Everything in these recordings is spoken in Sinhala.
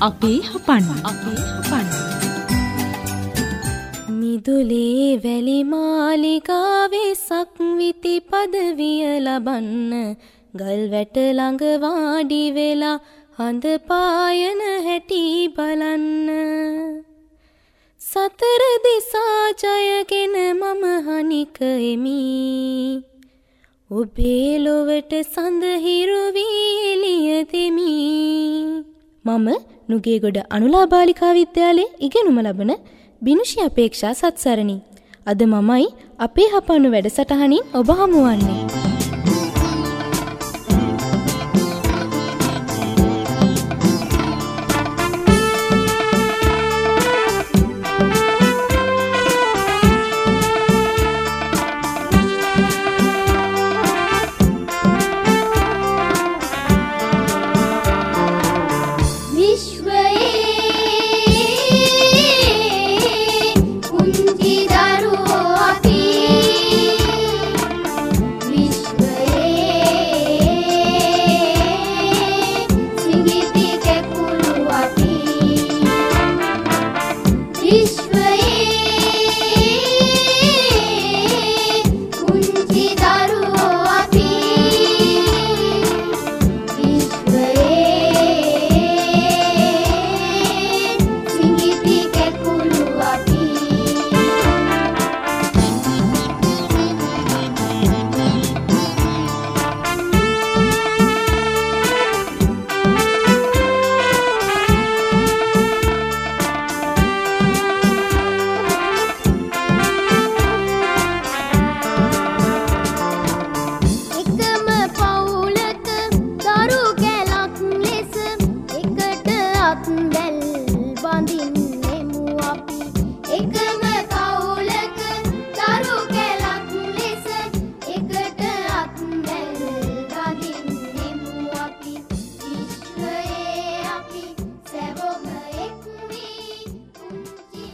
අපේ හපන්න. අපේ හපන්න මිදුලේ වැලි මාලිගාවේ සක්විති පදවිය ලබන්න. ගල් වැට ළඟ වාඩි වෙලා හඳ පායන හැටි බලන්න. සතර දිසා ජයගෙන මම හනික එමි. ඔබේ ලොවට සඳහිරු වී එළිය දෙමි. මම නුගේගොඩ අනුලා බාලිකා විද්‍යාලයේ ඉගෙනුම ලබන බිනුෂි අපේක්ෂා සත්සරණි. අද මමයි අපේ හපන්නු වැඩසටහනින් ඔබ හමුවන්නේ.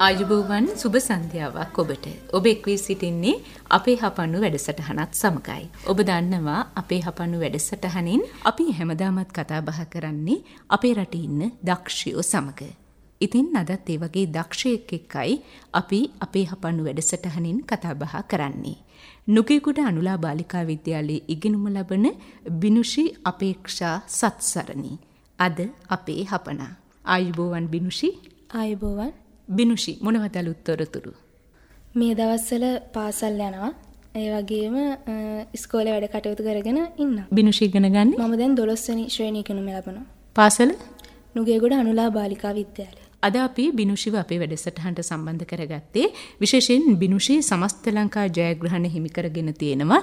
ආයුබෝවන් සුබ සන්ධ්‍යාවක් ඔබට. ඔබ එක්වී සිටින්නේ අපේ හපන්නු වැඩසටහනත් සමගයි. ඔබ දන්නවා අපේ හපන්නු වැඩසටහනින් අපි හැමදාමත් කතා බහ කරන්නේ අපේ රටේ ඉන්න දක්ෂයෝ සමග. ඉතින් අදත් ඒ වගේ දක්ෂයෙක් එක්කයි අපි අපේ හපන්නු වැඩසටහනින් කතා බහ කරන්නේ. නුගේගොඩ අනුලා බාලිකා විද්‍යාලයේ ඉගෙනුම ලබන බිනුෂි අපේක්ෂා සත්සරණි. අද අපේ හපනා. ආයුබෝවන් බිනුෂි ආයුබෝවන් බිනුෂි මොනවද අලුත් තොරතුරු? මේ දවස්වල පාසල් යනවා. ඒ වගේම ඉස්කෝලේ වැඩ කටයුතු කරගෙන ඉන්නවා. බිනුෂි ඉගෙන ගන්නේ? මම දැන් 12 වෙනි ශ්‍රේණිය ඉගෙනුම ලබනවා. පාසල? නුගේගොඩ අනුලා බාලිකා විද්‍යාලය. අද අපි බිනුෂිව අපේ වැඩසටහනට සම්බන්ධ කරගත්තේ විශේෂයෙන් බිනුෂි සමස්ත ලංකා ජයග්‍රහණ හිමි කරගෙන තියෙනවා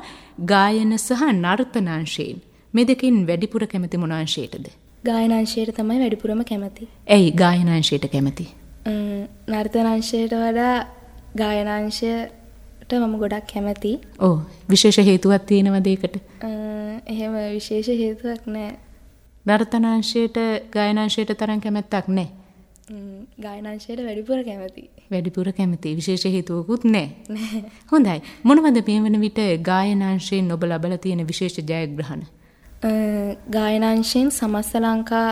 ගායන සහ නර්තනාංශයෙන්. මේ දෙකෙන් වැඩිපුර කැමති මොන අංශයටද? ගායනාංශයට තමයි වැඩිපුරම කැමති. ඇයි ගායනාංශයට කැමති? නර්තනංශයට වඩා ගායනංශයට මම ගොඩක් කැමති. ඕ විශේෂ හේතුවක් තියෙනවද ඒකට? එහෙම විශේෂ හේතුවක් නැහැ. නර්තනාංශයට ගායනාංශයට තරම් කැමැත්තක් නැහැ. ගායනාංශයට වැඩිපුර කැමති. වැඩිපුර කැමති. විශේෂ හේතුවකුත් නැහැ. හොඳයි. මොනවද මේ වන විට ගායනාංශයෙන් ඔබ ලබලා තියෙන විශේෂ ජයග්‍රහණ? ගායනාංශයෙන් සමස්ත ලංකා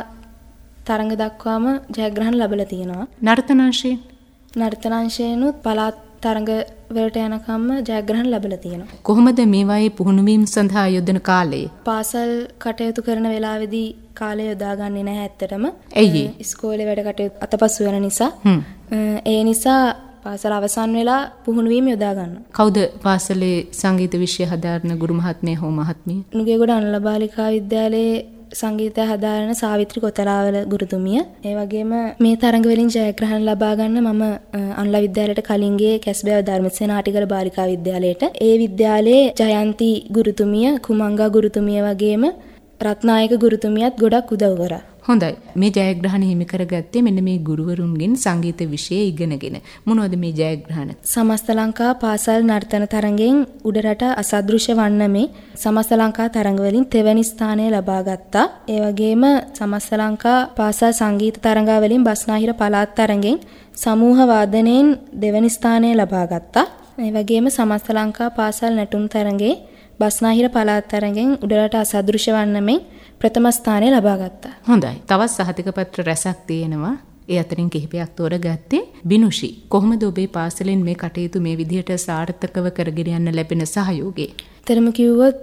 තරඟ දක්වාම ජයග්‍රහණ ලැබලා තියෙනවා. නර්තනාංශයෙන් නර්තනාංශයෙන්ුත් පළාත් තරඟ වලට යනකම්ම ජයග්‍රහණ ලැබලා තියෙනවා. කොහොමද මේවායේ පුහුණු වීම සඳහා යොදන කාලය? පාසල් කටයුතු කරන වෙලාවේදී කාලය යොදාගන්නේ නැහැ ඇත්තටම. ඇයි? ඉස්කෝලේ වැඩ කටයුතු අතපසු වෙන නිසා. ඒ නිසා පාසල අවසන් වෙලා පුහුණු වීම යොදා ගන්නවා. කවුද පාසලේ සංගීත විෂය හදාරන ගුරු මහත්මිය හෝ මහත්මිය? නුගේගොඩ අනුලබාලිකා විද්‍යාලයේ සංගීතය හදාරන සාවිත්‍රි කොතලාවල ගුරුතුමිය. ඒ වගේම මේ තරඟ වලින් ජයග්‍රහණ ලබා ගන්න මම අනුලා විද්‍යාලයට කලින්ගේ කැස්බෑව ධර්මසේන ආටිගල බාලිකා විද්‍යාලයට ඒ විද්‍යාලයේ ජයන්ති ගුරුතුමිය, කුමංගා ගුරුතුමිය වගේම රත්නායක ගුරුතුමියත් ගොඩක් උදව් කරා. හොඳයි. මේ ජයග්‍රහණ හිමි කරගත්තේ මෙන්න මේ ගුරුවරුන්ගෙන් සංගීත විෂය ඉගෙනගෙන. මොනවද මේ ජයග්‍රහණ? සමස්ත ලංකා පාසල් නර්තන තරඟෙන් උඩරට අසදෘශ්‍ය වන්න මේ සමස්ත ලංකා තරඟ වලින් තෙවැනි ස්ථානය ලබා ගත්තා. ඒ වගේම සමස්ත ලංකා පාසල් සංගීත තරඟා වලින් බස්නාහිර පළාත් තරඟෙන් සමූහ වාදනයෙන් දෙවැනි ස්ථානය ලබා ගත්තා. ඒ වගේම සමස්ත ලංකා පාසල් නැටුම් තරඟේ බස්නාහිර පළාත් තරගෙන් උඩරට අසදෘශ්‍ය වන්න මෙන් ප්‍රථම ස්ථානය ලබා ගත්තා. හොඳයි. තවත් සහතික පත්‍ර රැසක් තියෙනවා. ඒ අතරින් කිහිපයක් තෝරගත්තේ බිනුෂි. කොහොමද ඔබේ පාසලෙන් මේ කටයුතු මේ විදිහට සාර්ථකව කරගෙන යන්න ලැබෙන සහයෝගය? තරම කිව්වොත්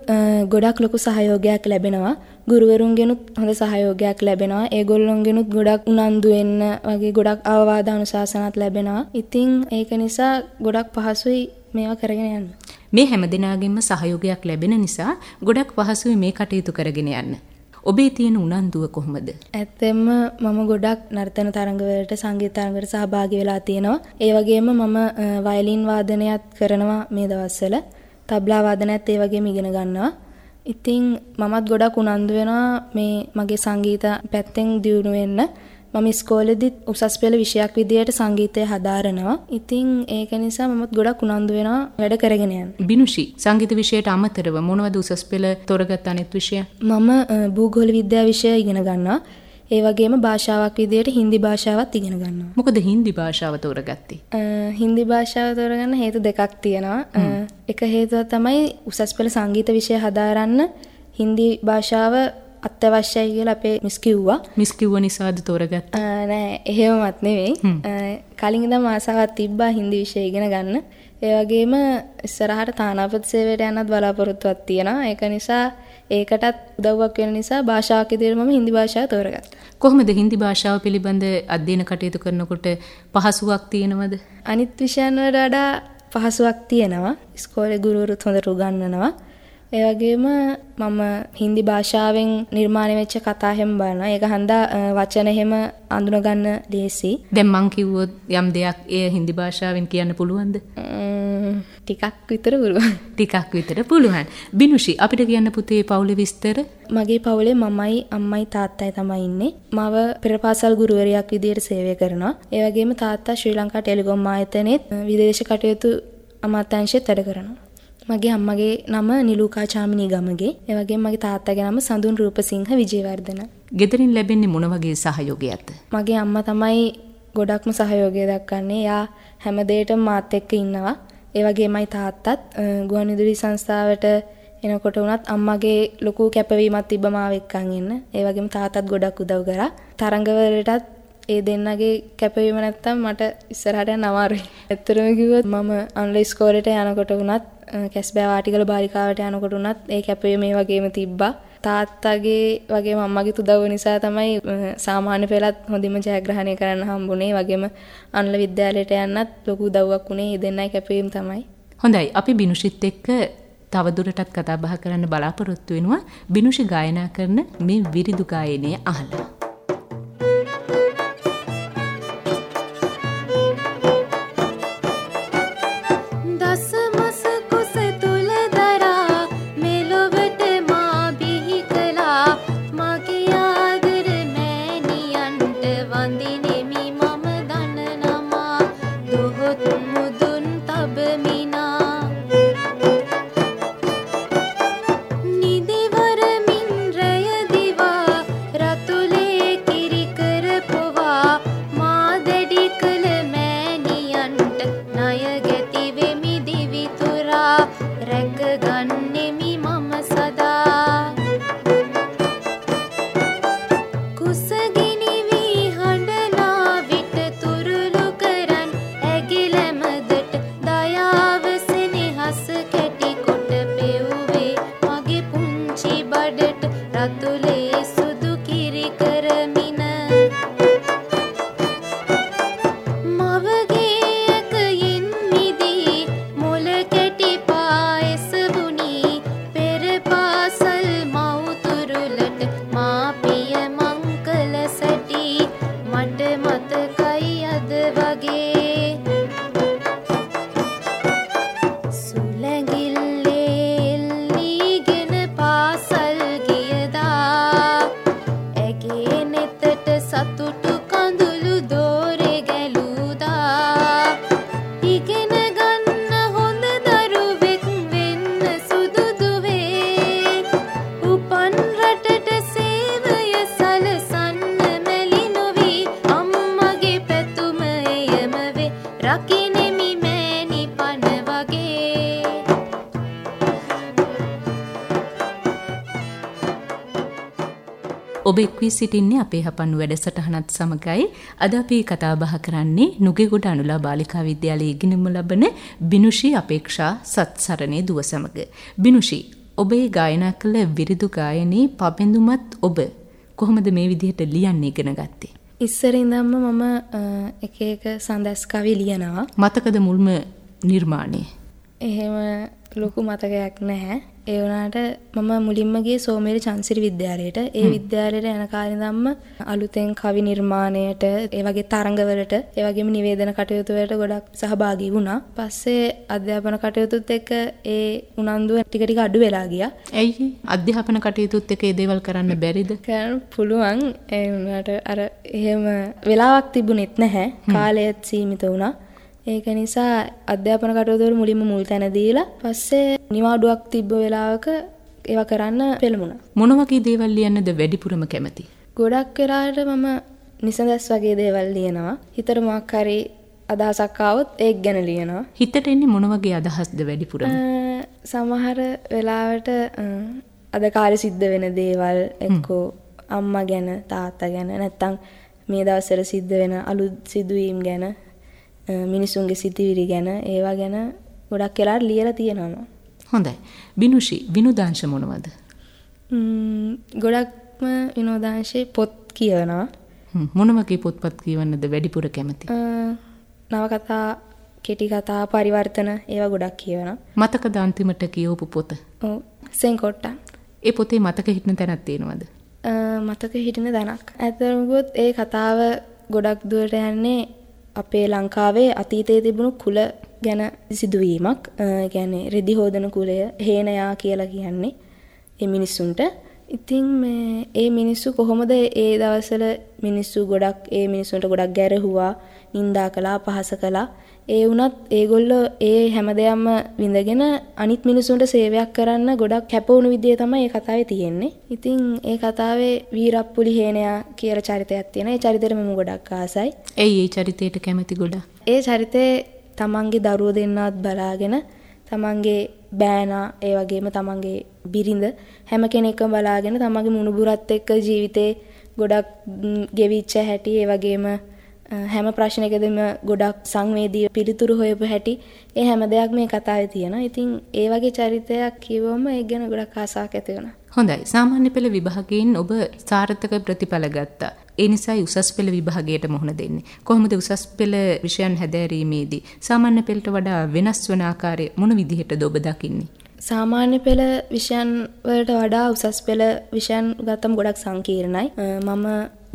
ගොඩක් ලොකු සහයෝගයක් ලැබෙනවා. ගුරුවරුන්ගෙනුත් හොඳ සහයෝගයක් ලැබෙනවා. ඒගොල්ලොන්ගෙනුත් ගොඩක් උනන්දු වෙන්න වගේ ගොඩක් අවවාද අනුශාසනාත් ලැබෙනවා. ඉතින් ඒක නිසා ගොඩක් පහසුයි මේවා කරගෙන යන්න. මේ හැම දිනාගෙන්ම සහයෝගයක් ලැබෙන නිසා ගොඩක් පහසුයි මේ කටයුතු කරගෙන යන්න. ඔබේ තියෙන උනන්දුව කොහොමද? ඇත්තෙන්ම මම ගොඩක් නර්තන තරඟවලට සංගීත තරඟවලට සහභාගී වෙලා තියෙනවා. ඒ වගේම මම වයලින් වාදනයත් කරනවා මේ දවස්වල. තබ්ලා වාදනයත් ඒ වගේම ඉගෙන ගන්නවා. ඉතින් මමත් ගොඩක් උනන්දු වෙනවා මේ මගේ සංගීත පැත්තෙන් දියුණු වෙන්න. මම ඉස්කෝලෙදිත් උසස් පෙළ විෂයක් විදියට සංගීතය හදාරනවා. ඉතින් ඒක නිසා මමත් ගොඩක් උනන්දු වෙනවා වැඩ කරගෙන යන්න. බිනුෂි සංගීත විෂයට අමතරව මොනවද උසස් පෙළ තෝරගත් අනෙත් විෂය? මම භූගෝල විද්‍යා විෂය ඉගෙන ගන්නවා. ඒ වගේම භාෂාවක් විදියට හින්දි භාෂාවත් ඉගෙන ගන්නවා. මොකද හින්දි භාෂාව තෝරගත්තේ? හින්දි භාෂාව තෝරගන්න හේතු දෙකක් තියෙනවා. එක හේතුව තමයි උසස් පෙළ සංගීත විෂය හදාරන්න හින්දි භාෂාව අත්‍යවශ්‍යයි කියලා අපේ මිස් කිව්වා. මිස් කිව්ව නිසාද තෝරගත්තා? නෑ එහෙමවත් නෙවෙයි. කලින් ඉඳන් ආසාවක් තිබ්බා හින්දි විෂය ඉගෙන ගන්න. ඒ වගේම ඉස්සරහට තානාපති සේවයට යන්නත් බලාපොරොත්තුවක් තියෙනවා. ඒක නිසා ඒකටත් උදව්වක් වෙන නිසා භාෂාවක් විදිහට මම හින්දි භාෂාව තෝරගත්තා. කොහොමද හින්දි භාෂාව පිළිබඳ අධ්‍යයන කටයුතු කරනකොට පහසුවක් තියෙනවද? අනිත් විෂයන් වලට වඩා පහසුවක් තියෙනවා. ඉස්කෝලේ ගුරුවරුත් හොඳට උගන්වනවා. ඒ වගේම මම හින්දි භාෂාවෙන් නිර්මාණය වෙච්ච කතා හැම බලනවා. ඒක හන්දා වචන හැම අඳුනගන්න ලේසි. දැන් මං කිව්වොත් යම් දෙයක් ඒ හින්දි භාෂාවෙන් කියන්න පුළුවන්ද? ටිකක් විතර පුළුවන්. ටිකක් විතර පුළුවන්. බිනුෂි අපිට කියන්න පුතේ පවුලේ විස්තර? මගේ පවුලේ මමයි අම්මයි තාත්තයි තමයි ඉන්නේ. මව පෙරපාසල් ගුරුවරියක් විදියට සේවය කරනවා. ඒ වගේම තාත්තා ශ්‍රී ලංකා ටෙලිකොම් ආයතනයේ විදේශ කටයුතු අමාත්‍යාංශයේ වැඩ කරනවා. මගේ අම්මගේ නම නිලූකා චාමිනී ගමගේ. ඒ වගේම මගේ තාත්තගේ නම සඳුන් රූපසිංහ විජේවර්ධන. ගෙදරින් ලැබෙන්නේ මොන වගේ සහයෝගයක්ද? මගේ අම්මා තමයි ගොඩක්ම සහයෝගය දක්වන්නේ. එයා හැම දෙයකටම මාත් එක්ක ඉන්නවා. ඒ වගේමයි තාත්තත් ගුවන්විදුලි සංස්ථාවට එනකොට වුණත් අම්මගේ ලොකු කැපවීමක් තිබ්බ මාව එක්කන් ඉන්න. ඒ වගේම තාත්තත් ගොඩක් උදව් කරා. තරඟවලටත් ඒ දෙන්නගේ කැපවීම නැත්තම් මට ඉස්සරහට යන්න අමාරුයි. ඇත්තටම කිව්වොත් මම අන්ලයින් ඉස්කෝලේට යනකොට වුණත් කැස්බෑ වාටිකල බාලිකාවට යනකොට උනත් ඒ කැපවීම මේ වගේම තිබ්බා. තාත්තගේ වගේම අම්මගේ උදව්ව නිසා තමයි සාමාන්‍ය පෙළත් හොඳින්ම ජයග්‍රහණය කරන්න හම්බුනේ. වගේම අන්ල විද්‍යාලයට යන්නත් ලොකු උදව්වක් උනේ මේ දෙන්නයි කැපවීම තමයි. හොඳයි. අපි බිනුෂිත් එක්ක තවදුරටත් කතා බහ කරන්න බලාපොරොත්තු වෙනවා. බිනුෂි ගායනා කරන මේ විරිදු ගායනය අහලා. ඔබ එක්වී සිටින්නේ අපේ හපන්නු වැඩසටහනත් සමගයි අද අපි කතා බහ කරන්නේ නුගේගොඩ අනුලා බාලිකා විද්‍යාලයේ ඉගෙනුම ලබන බිනුෂි අපේක්ෂා සත්සරණේ දුව සමග. බිනුෂි ඔබේ ගායනා කළ විරිදු ගායනයේ පබඳුමත් ඔබ කොහොමද මේ විදිහට ලියන්න ඉගෙන ගත්තේ? ඉස්සර ඉඳන්ම මම එක එක සඳස් කවි ලියනවා. මතකද මුල්ම නිර්මාණය? එහෙම ලොකු මතකයක් නැහැ. ඒ වුණාට මම මුලින්ම ගියේ සෝමේරි චන්සිරි විද්‍යාලයට. ඒ විද්‍යාලයට යන කාලේ ඉඳන්ම අලුතෙන් කවි නිර්මාණයට, ඒ වගේ තරඟවලට, ඒ වගේම නිවේදන කටයුතු වලට ගොඩක් සහභාගී වුණා. පස්සේ අධ්‍යාපන කටයුතුත් එක්ක ඒ උනන්දුව ටික ටික අඩු වෙලා ගියා. ඇයි අධ්‍යාපන කටයුතුත් එක්ක ඒ දේවල් කරන්න බැරිද? කරන්න පුළුවන්. ඒ වුණාට අර එහෙම වෙලාවක් තිබුණෙත් නැහැ. කාලයත් සීමිත වුණා. ඒක නිසා අධ්‍යාපන කටයුතු මුලින්ම මුල් තැන දීලා පස්සේ නිවාඩුවක් තිබ්බ වෙලාවක ඒවා කරන්න පෙළඹුණා. මොන වගේ දේවල් ලියන්නද වැඩිපුරම කැමති? ගොඩක් වෙලාවට මම නිසඳස් වගේ දේවල් ලියනවා. හිතට මොකක් හරි අදහසක් ආවොත් ඒක ගැන ලියනවා. හිතට එන්නේ මොන වගේ අදහස්ද වැඩිපුරම? සමහර වෙලාවට අද කාලේ සිද්ධ වෙන දේවල් එක්කෝ අම්මා ගැන තාත්තා ගැන නැත්තම් මේ දවස්වල සිද්ධ වෙන අලුත් සිදුවීම් ගැන මිනිසුන්ගේ සිතිවිලි ගැන ඒවා ගැන ගොඩක් වෙලාට ලියලා තියෙනවා. හොඳයි. බිනුෂි විනෝදාංශ මොනවද? ගොඩක්ම විනෝදාංශේ පොත් කියවනවා. මොන වගේ පොත්පත් කියවන්නද වැඩිපුර කැමති? නවකතා, කෙටි කතා, පරිවර්තන ඒවා ගොඩක් කියවනවා. මතකද අන්තිමට කියවපු පොත? ඔව්. සෙන්කොට්ටා. ඒ පොතේ මතක හිටින තැනක් තියෙනවද? මතක හිටින තැනක්. ඇත්තටම ඒ කතාව ගොඩක් දුරට යන්නේ අපේ ලංකාවේ අතීතයේ තිබුණු කුල ගැන සිදුවීමක්. ගැන රෙදි හෝදන කුලය හේනයා කියලා කියන්නේ ඒ මිනිස්සුන්ට. ඉතින් ඒ මිනිස්සු කොහොමද ඒ දවසල මිනිස්සු ගොඩක් ඒ මිනිස්සුන්ට ගොඩක් ගැරහුවා නින්දා කළා පහස කළා? ඒ වුණත් ඒගොල්ලෝ ඒ හැම දෙයක්ම විඳගෙන අනිත් මිනිසුන්ට සේවයක් කරන්න ගොඩක් කැපවුණු විදිය තමයි මේ කතාවේ තියෙන්නේ. ඉතින් ඒ කතාවේ වීරප්පුලි හේනයා කියලා චරිතයක් තියෙනවා. ඒ චරිතෙට මම ගොඩක් ආසයි. ඇයි ඒ චරිතයට කැමති ගොඩක්? ඒ චරිතේ තමන්ගේ දරුවෝ දෙන්නවත් බලාගෙන තමන්ගේ බෑනා ඒ වගේම තමන්ගේ බිරිඳ හැම කෙනෙක්ම බලාගෙන තමන්ගේ මුණුබුරත් එක්ක ජීවිතේ ගොඩක් ගෙවිච්ච හැටි ඒ වගේම හැම ප්‍රශ්නයකදම ගොඩක් සංවේදී පිළිතුරු හොයපු හැටි ඒ හැම දෙයක් මේ කතාවේ තියෙනවා. ඉතින් ඒ වගේ චරිතයක් කිව්වම ඒක ගැන ගොඩක් ආසාවක් ඇති වුණා. හොඳයි. සාමාන්‍ය පෙළ විභාගයෙන් ඔබ සාර්ථක ප්‍රතිඵල ගත්තා. ඒ නිසායි උසස් පෙළ විභාගයට මුහුණ දෙන්නේ. කොහොමද උසස් පෙළ විෂයන් හැදෑරීමේදී සාමාන්‍ය පෙළට වඩා වෙනස් වන ආකාරය මොන විදිහටද ඔබ දකින්නේ? සාමාන්‍ය පෙළ විෂයන් වලට වඩා උසස් පෙළ විෂයන් ගත්තම ගොඩක් සංකීර්ණයි. මම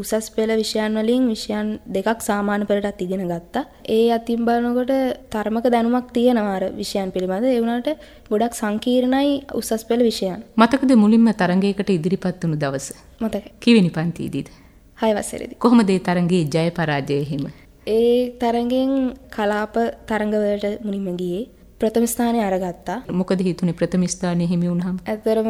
උසස් පෙළ විෂයන් වලින් විෂයන් දෙකක් සාමාන්‍ය පෙළටත් ඉගෙන ගත්තා. ඒ අතින් බලනකොට තරමක දැනුමක් තියෙනවා අර විෂයන් පිළිබඳ. ඒ වුණාට ගොඩක් සංකීර්ණයි උසස් පෙළ විෂයන්. මතකද මුලින්ම තරඟයකට ඉදිරිපත් වුණු දවස? මතකයි. කිවෙනි පන්තියේදීද? 6 වසරේදී. කොහොමද ඒ තරඟයේ ජය පරාජය හිම? ඒ තරඟෙන් කලාප තරඟවලට මුලින්ම ගියේ. ප්‍රථම ස්ථානය අරගත්තා. මොකද හිතුනේ ප්‍රථම ස්ථානය හිමි වුණාම? ඇත්තරම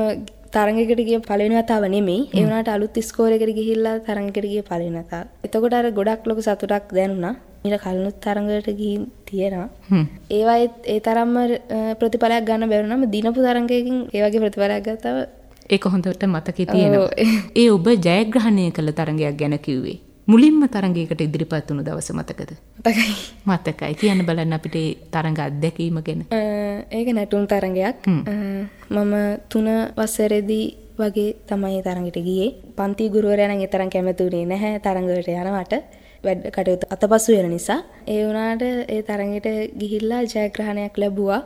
තරඟයකට ගිය පළවෙනි වතාව නෙමෙයි. ඒ වුණාට අලුත් ස්කෝරයකට ගිහිල්ලා තරඟයකට ගිය පළවෙනි වතාව. එතකොට අර ගොඩක් ලොකු සතුටක් දැනුණා. ඊට කලිනුත් තරඟවලට ගිහින් තියෙනවා. ඒවායේ ඒ තරම්ම ප්‍රතිඵලයක් ගන්න බැරුණාම දිනපු තරඟයකින් ඒ වගේ ප්‍රතිඵලයක් ගත්තම ඒක හොඳට මතකේ තියෙනවා. ඒ ඔබ ජයග්‍රහණය කළ තරඟයක් ගැන කිව්වේ. මුලින්ම තරඟයකට ඉදිරිපත් වුණු දවස මතකද? මතකයි. කියන්න බලන්න අපිට ඒ තරඟ අත්දැකීම ගැන. ඒක නැටුම් තරඟයක්. මම තුන වසරේදී වගේ තමයි තරඟට ගියේ. පන්ති ගුරුවරයා නම් ඒ තරම් කැමතුනේ නැහැ තරඟවලට යනවට. වැඩ කටයුතු අතපසු වෙන නිසා ඒ වුණාට ඒ තරඟයට ගිහිල්ලා ජයග්‍රහණයක් ලැබුවා.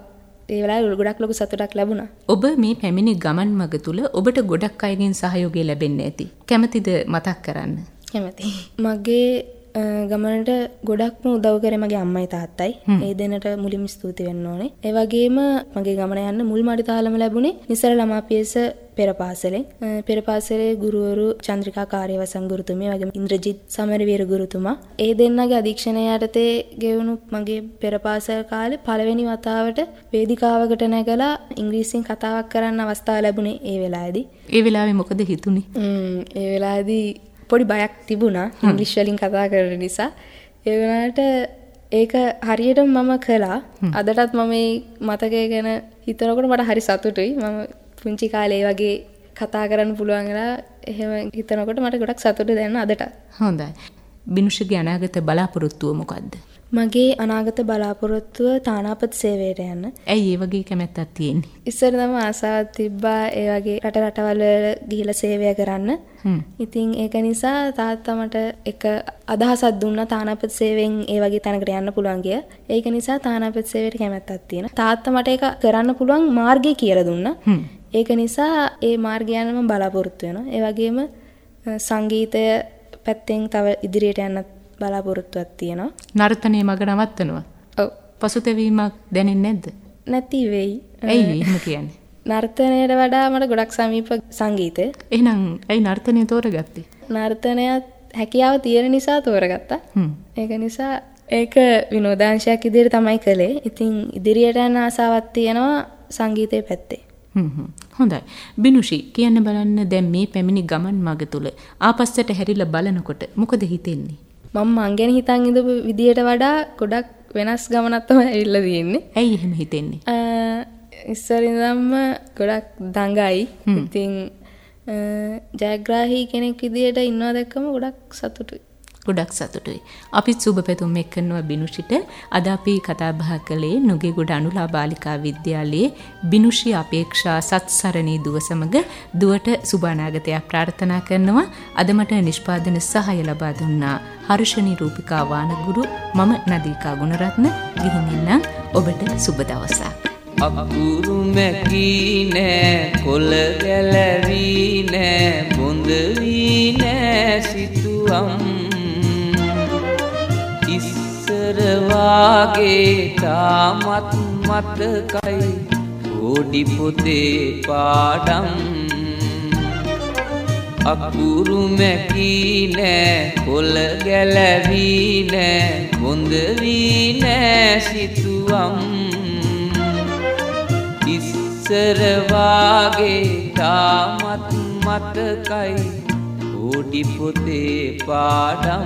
ඒ වෙලාවේ ගොඩක් ලොකු සතුටක් ලැබුණා. ඔබ මේ පැමිණි ගමන් මඟ තුල ඔබට ගොඩක් අයගෙන් සහයෝගය ලැබෙන්නේ ඇති. කැමතිද මතක් කරන්න? කැමති. මගේ ගමනට ගොඩක්ම උදව් කරේ මගේ අම්මයි තාත්තයි. ඒ දෙන්නට මුලින්ම ස්තුති වෙන්න ඕනේ. ඒ වගේම මගේ ගමන යන්න මුල් මඩි තාලම ලැබුණේ නිසර ළමා පියස පෙර පාසලෙන්. පෙර පාසලේ ගුරුවරු චන්ද්‍රිකා කාර්යවසම් ගුරුතුමිය වගේම ඉන්ද්‍රජිත් සමරවීර ගුරුතුමා. ඒ දෙන්නගේ අධීක්ෂණය යටතේ ගෙවුණු මගේ පෙර පාසල් කාලේ පළවෙනි වතාවට වේදිකාවකට නැගලා ඉංග්‍රීසියෙන් කතාවක් කරන්න අවස්ථාව ලැබුණේ ඒ වෙලාවේදී. ඒ වෙලාවේ මොකද හිතුනේ? ඒ වෙලාවේදී පොඩි බයක් තිබුණා ඉංග්‍රීසි වලින් කතා කරන නිසා. ඒ වුණාට ඒක හරියටම මම කළා. අදටත් මම මේ මතකය ගැන හිතනකොට මට හරි සතුටුයි. මම පුංචි කාලේ වගේ කතා කරන්න පුළුවන් වෙලා එහෙම හිතනකොට මට ගොඩක් සතුට දැනෙන අදට. හොඳයි. බිනුෂගේ අනාගත බලාපොරොත්තුව මොකද්ද? මගේ අනාගත බලාපොරොත්තුව තානාපති සේවයට යන්න. ඇයි ඒ වගේ කැමැත්තක් තියෙන්නේ? ඉස්සර තම ආසාවක් තිබ්බා ඒ වගේ රට රටවල් වල ගිහිලා සේවය කරන්න. ඉතින් ඒක නිසා තාත්තා මට එක අදහසක් දුන්නා තානාපති සේවයෙන් ඒ වගේ තැනකට යන්න පුළුවන් කිය. ඒක නිසා තානාපති සේවයට කැමැත්තක් තියෙනවා. තාත්තා මට ඒක කරන්න පුළුවන් මාර්ගය කියලා දුන්නා. ඒක නිසා ඒ මාර්ගය යන්න මම බලාපොරොත්තු වෙනවා. ඒ වගේම සංගීතය පැත්තෙන් තව ඉදිරියට යන්නත් බලාපොරොත්තුවක් තියෙනවා. නර්තනය මග නවත්තනවා. ඔව්. පසුතැවීමක් දැනෙන්නේ නැද්ද? නැති වෙයි. ඇයි එහෙම කියන්නේ? නර්තනයට වඩා මට ගොඩක් සමීප සංගීතය. එහෙනම් ඇයි නර්තනය තෝරගත්තේ? නර්තනයත් හැකියාව තියෙන නිසා තෝරගත්තා. ඒක නිසා ඒක විනෝදාංශයක් ඉදිරියට තමයි කළේ. ඉතින් ඉදිරියට යන ආසාවක් තියෙනවා සංගීතයේ පැත්තේ. හොඳයි. බිනුෂි කියන්න බලන්න දැන් මේ පැමිණි ගමන් මඟ තුල ආපස්සට හැරිලා බලනකොට මොකද හිතෙන්නේ? මම මං ගැන හිතන් ඉඳපු විදියට වඩා ගොඩක් වෙනස් ගමනක් තමයි ඇවිල්ලා තියෙන්නේ. ඇයි එහෙම හිතෙන්නේ? ඉස්සර ඉඳන්ම ගොඩක් දඟයි. ඉතින් ජයග්‍රාහී කෙනෙක් විදියට ඉන්නවා දැක්කම ගොඩක් සතුටුයි. ගොඩක් සතුටුයි. අපිත් සුබ පැතුම් එක්කනවා බිනුෂිට අද අපි කතා බහ කළේ නුගේගොඩ අනුලා බාලිකා විද්‍යාලයේ බිනුෂි අපේක්ෂා සත්සරණී දුව සමග දුවට සුබානාගතයක් ප්‍රාර්ථනා කරනවා. අද මට නිෂ්පාදන සහාය ලබා දුන්නා හර්ෂණී රූපිකා වානගුරු මම නදීකා ගුණරත්න ගිහින් ඉන්නම් ඔබට සුබ දවසක්. අකුරු මැකී නෑ කොළ ගැලවී නෑ බොඳ වී නෑ සිතුවම් ඉස්සරවාගේ තාමත් මතකයි. ඕඩි පොතේ පාඩම්. අකුරු මැකී නෑ කොළ ගැලවී නෑ බොඳ වී නෑ සිතුවම්. ඉස්සරවාගේ තාමත් මතකයි. ඕඩි පොතේ පාඩම්.